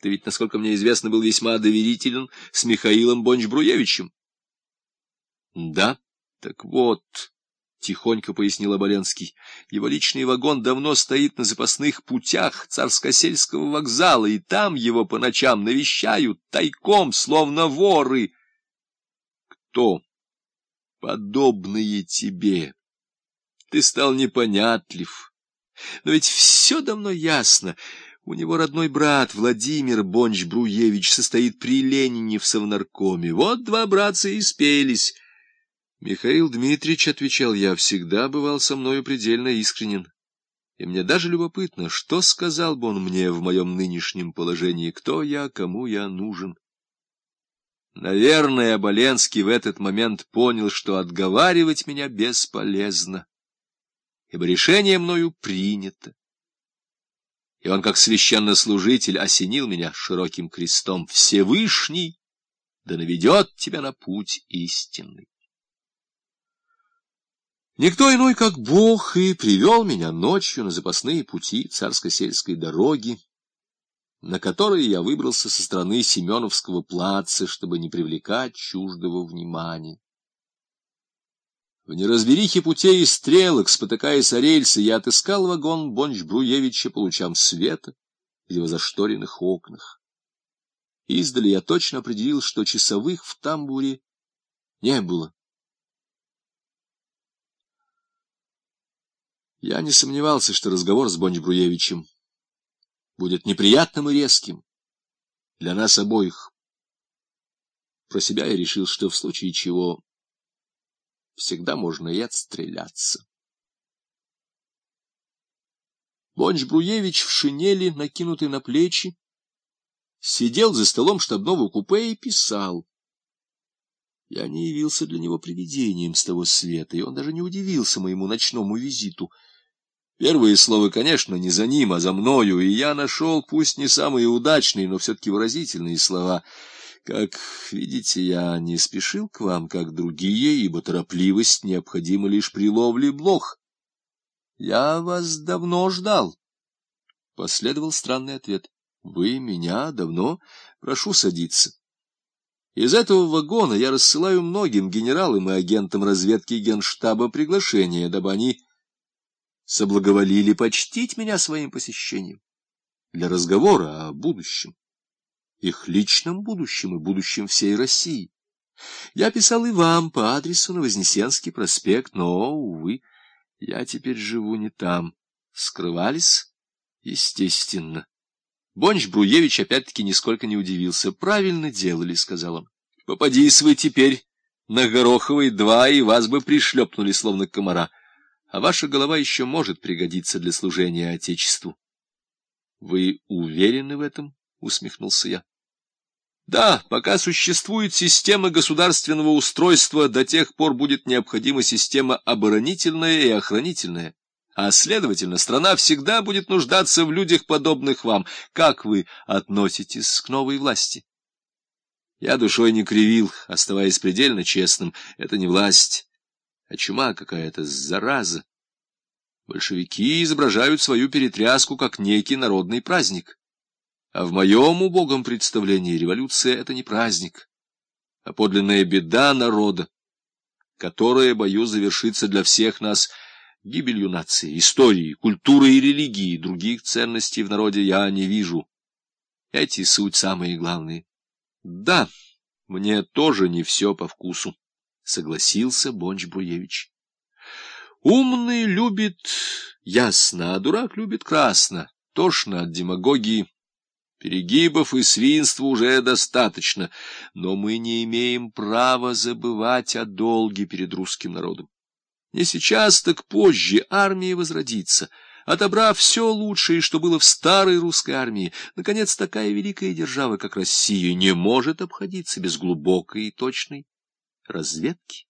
Ты ведь, насколько мне известно, был весьма доверителен с Михаилом Бонч-Бруевичем. — Да, так вот, — тихонько пояснил Оболенский, — его личный вагон давно стоит на запасных путях Царскосельского вокзала, и там его по ночам навещают тайком, словно воры. — Кто? — Подобные тебе. Ты стал непонятлив. Но ведь все давно ясно — у него родной брат Владимир Бонч-Бруевич состоит при Ленине в Совнаркоме. Вот два братца и спелись. Михаил Дмитриевич, — отвечал я, — всегда бывал со мною предельно искренен. И мне даже любопытно, что сказал бы он мне в моем нынешнем положении, кто я, кому я нужен. Наверное, Оболенский в этот момент понял, что отговаривать меня бесполезно, ибо решение мною принято и он, как священнослужитель, осенил меня широким крестом «Всевышний, да наведет тебя на путь истинный». Никто иной, как Бог, и привел меня ночью на запасные пути царско-сельской дороги, на которые я выбрался со стороны Семеновского плаца, чтобы не привлекать чуждого внимания. В неразберихе путей и стрелок, спотыкаясь о рельсы, я отыскал вагон Бонч-Бруевича по лучам света или в зашторенных окнах. Издали я точно определил, что часовых в тамбуре не было. Я не сомневался, что разговор с Бонч-Бруевичем будет неприятным и резким для нас обоих. Про себя я решил, что в случае чего всегда можно и отстреляться. Бонч-Бруевич в шинели, накинутой на плечи, сидел за столом штабного купе и писал. Я не явился для него привидением с того света, и он даже не удивился моему ночному визиту. Первые слова, конечно, не за ним, а за мною, и я нашел, пусть не самые удачные, но все-таки выразительные слова — как видите, я не спешил к вам, как другие, ибо торопливость необходима лишь при ловле блох. Я вас давно ждал. Последовал странный ответ. Вы меня давно? Прошу садиться. Из этого вагона я рассылаю многим генералам и агентам разведки генштаба приглашение, дабы они соблаговолили почтить меня своим посещением для разговора о будущем их личном будущем и будущем всей России. Я писал и вам по адресу на Вознесенский проспект, но, увы, я теперь живу не там. Скрывались? Естественно. Бонч-Бруевич опять-таки нисколько не удивился. Правильно делали, — сказал он. Попадись вы теперь на Гороховой два, и вас бы пришлепнули, словно комара. А ваша голова еще может пригодиться для служения Отечеству. Вы уверены в этом? — усмехнулся я. Да, пока существует система государственного устройства, до тех пор будет необходима система оборонительная и охранительная. А, следовательно, страна всегда будет нуждаться в людях, подобных вам. Как вы относитесь к новой власти? Я душой не кривил, оставаясь предельно честным. Это не власть, а чума какая-то, зараза. Большевики изображают свою перетряску как некий народный праздник. А в моем убогом представлении революция — это не праздник, а подлинная беда народа, которая, боюсь, завершится для всех нас гибелью нации, истории, культуры и религии. Других ценностей в народе я не вижу. Эти суть самые главные. Да, мне тоже не все по вкусу, — согласился Бонч-Бруевич. Умный любит ясно, а дурак любит красно. Тошно от демагогии Перегибов и свинства уже достаточно, но мы не имеем права забывать о долге перед русским народом. Не сейчас, так позже армия возродится, отобрав все лучшее, что было в старой русской армии. Наконец, такая великая держава, как Россия, не может обходиться без глубокой и точной разведки.